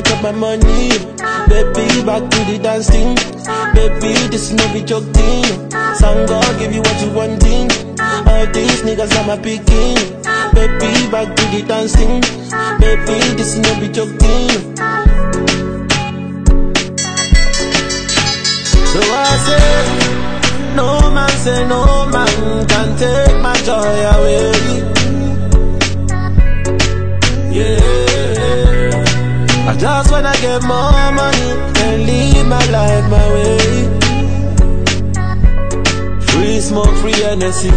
I chop my money. Baby, back to the dancing. Baby, this no be joke thing. Some God give you what you want, wanting. All these niggas are my picking. Baby, back to the dancing. Baby, this no be joke thing. So I say, no man say no man can take my joy away. I just wanna get more money and live my life my way. Free smoke, free energy,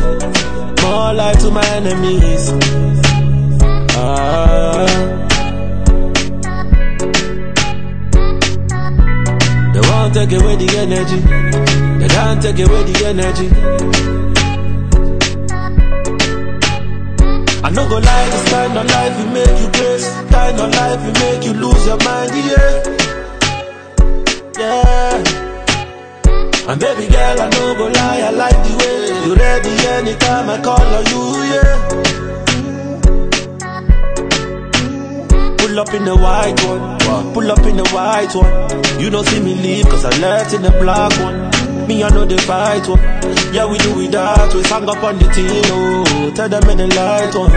more life to my enemies. Ah. They won't take away the energy. They can't take away the energy. No go lie, this kind of life will make you grace. Kind of life will make you lose your mind, yeah. Yeah. And baby girl, I no go lie, I like the way you ready anytime I call on you, yeah. Pull up in the white one, pull up in the white one. You don't see me leave cause I left in the black one. Me, I know the fight one. Yeah, we do it that way. Hang up on the team, oh. Tell them in the light one,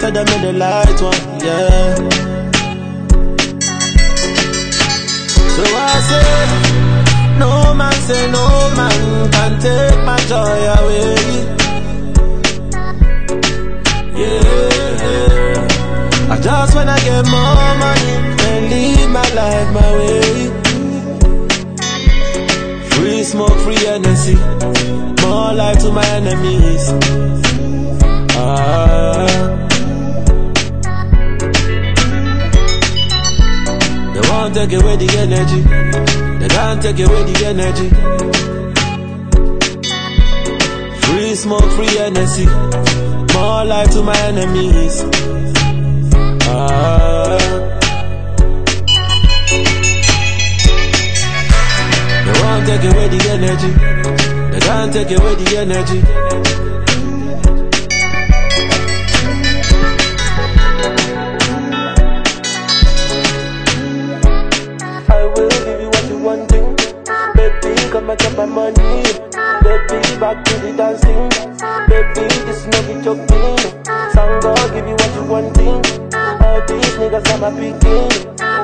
tell them in the light one, yeah. So I say, no man say no man can take my joy away. Yeah, I just wanna get more free more life to my enemies. Ah. They won't take away the energy, they can't take away the energy. Free smoke, free energy, more life to my enemies. Ah. Energy. They can't take away the energy. I will give you what you wanting. Baby, come and get my money. Baby, back to the dancing. Baby, this no be joking. Some God give you what you wanting. All these niggas are my picking.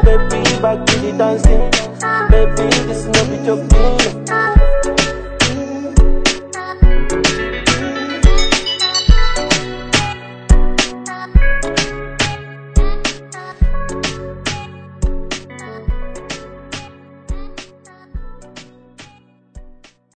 Baby, back to the dancing. Baby, this no be joking.